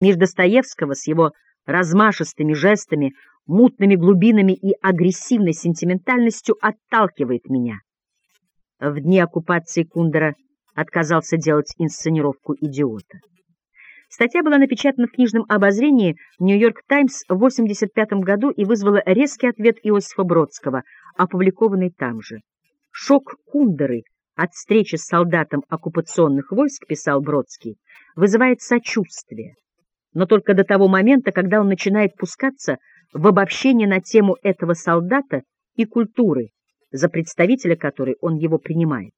Мир Достоевского с его размашистыми жестами, мутными глубинами и агрессивной сентиментальностью отталкивает меня. В дни оккупации Кундера отказался делать инсценировку «Идиота». Статья была напечатана в книжном обозрении «Нью-Йорк Таймс» в 1985 году и вызвала резкий ответ Иосифа Бродского, опубликованный там же. «Шок Кундеры от встречи с солдатом оккупационных войск», писал Бродский, вызывает сочувствие, но только до того момента, когда он начинает пускаться в обобщение на тему этого солдата и культуры, за представителя которой он его принимает.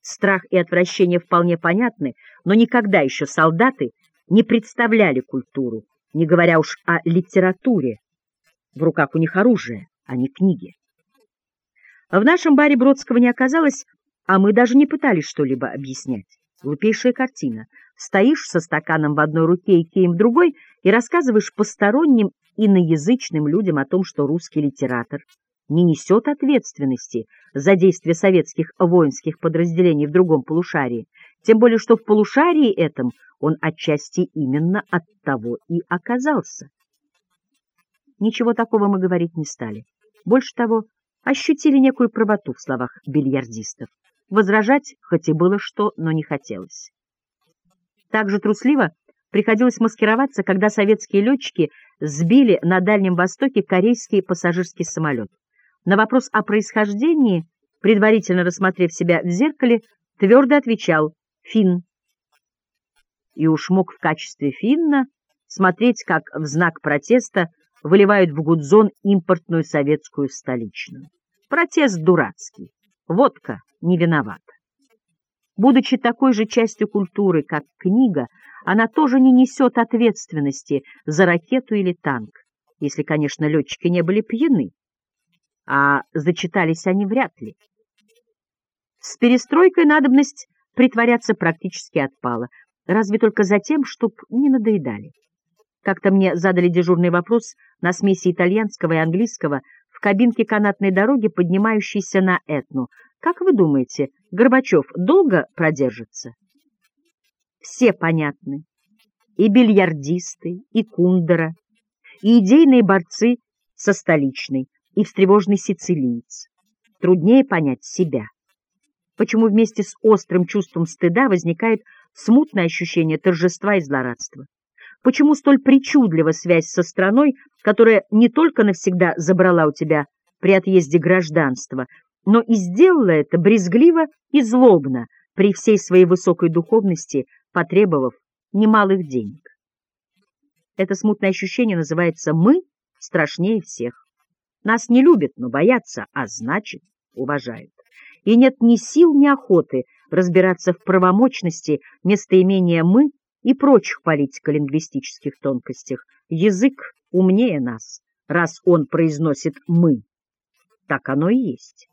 Страх и отвращение вполне понятны, но никогда еще солдаты не представляли культуру, не говоря уж о литературе. В руках у них оружие, а не книги. В нашем баре Бродского не оказалось, а мы даже не пытались что-либо объяснять. Глупейшая картина. Стоишь со стаканом в одной руке и кеем в другой и рассказываешь посторонним иноязычным людям о том, что русский литератор не несет ответственности за действия советских воинских подразделений в другом полушарии, тем более что в полушарии этом он отчасти именно от того и оказался. Ничего такого мы говорить не стали. Больше того, ощутили некую правоту в словах бильярдистов. Возражать хоть и было что, но не хотелось. Так же трусливо приходилось маскироваться, когда советские летчики сбили на Дальнем Востоке корейский пассажирский самолет. На вопрос о происхождении, предварительно рассмотрев себя в зеркале, твердо отвечал «Фин». И уж мог в качестве финна смотреть, как в знак протеста выливают в Гудзон импортную советскую столичную. Протест дурацкий. Водка не виновата. Будучи такой же частью культуры, как книга, она тоже не несет ответственности за ракету или танк, если, конечно, летчики не были пьяны. А зачитались они вряд ли. С перестройкой надобность притворяться практически отпала, разве только за тем, чтоб не надоедали. Как-то мне задали дежурный вопрос на смеси итальянского и английского в кабинке канатной дороги, поднимающейся на Этну. Как вы думаете, Горбачев долго продержится? Все понятны. И бильярдисты, и Кундера, и идейные борцы со столичной, и встревоженный сицилиец. Труднее понять себя. Почему вместе с острым чувством стыда возникает смутное ощущение торжества и злорадства? Почему столь причудлива связь со страной, которая не только навсегда забрала у тебя при отъезде гражданства, но и сделала это брезгливо и злобно при всей своей высокой духовности, потребовав немалых денег? Это смутное ощущение называется «мы» страшнее всех. Нас не любят, но боятся, а значит, уважают. И нет ни сил, ни охоты разбираться в правомочности местоимения «мы» и прочих политико-лингвистических тонкостях. Язык умнее нас, раз он произносит «мы». Так оно и есть.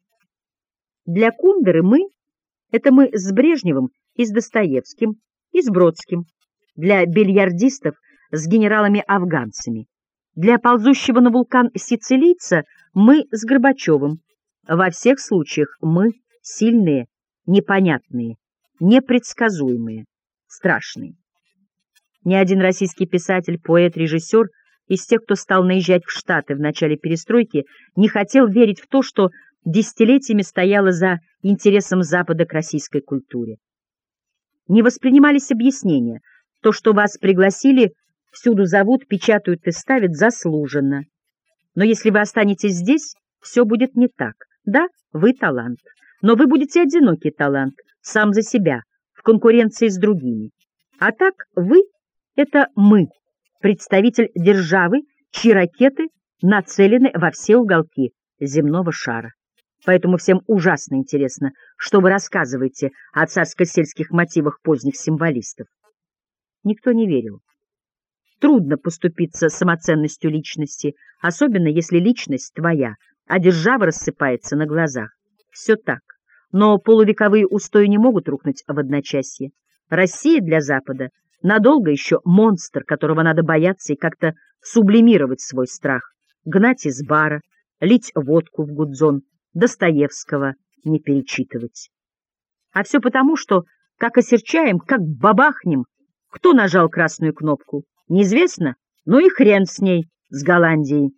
Для Кундеры «мы» — это мы с Брежневым и с Достоевским, и с Бродским. Для бильярдистов — с генералами-афганцами. Для ползущего на вулкан сицилийца мы с Горбачевым. Во всех случаях мы сильные, непонятные, непредсказуемые, страшные. Ни один российский писатель, поэт, режиссер из тех, кто стал наезжать в Штаты в начале перестройки, не хотел верить в то, что десятилетиями стояло за интересом Запада к российской культуре. Не воспринимались объяснения. То, что вас пригласили, всюду зовут, печатают и ставят заслуженно. Но если вы останетесь здесь, все будет не так. Да, вы талант, но вы будете одинокий талант, сам за себя, в конкуренции с другими. А так вы это мы, представитель державы, чьи ракеты нацелены во все уголки земного шара. Поэтому всем ужасно интересно, что вы рассказываете о царско-сельских мотивах поздних символистов. Никто не верил. Трудно поступиться самоценностью личности, особенно если личность твоя, а держава рассыпается на глазах. Все так. Но полувековые устои не могут рухнуть в одночасье. Россия для Запада Надолго еще монстр, которого надо бояться и как-то сублимировать свой страх, гнать из бара, лить водку в гудзон, Достоевского не перечитывать. А все потому, что, как осерчаем, как бабахнем, кто нажал красную кнопку? Неизвестно? Ну и хрен с ней, с Голландией.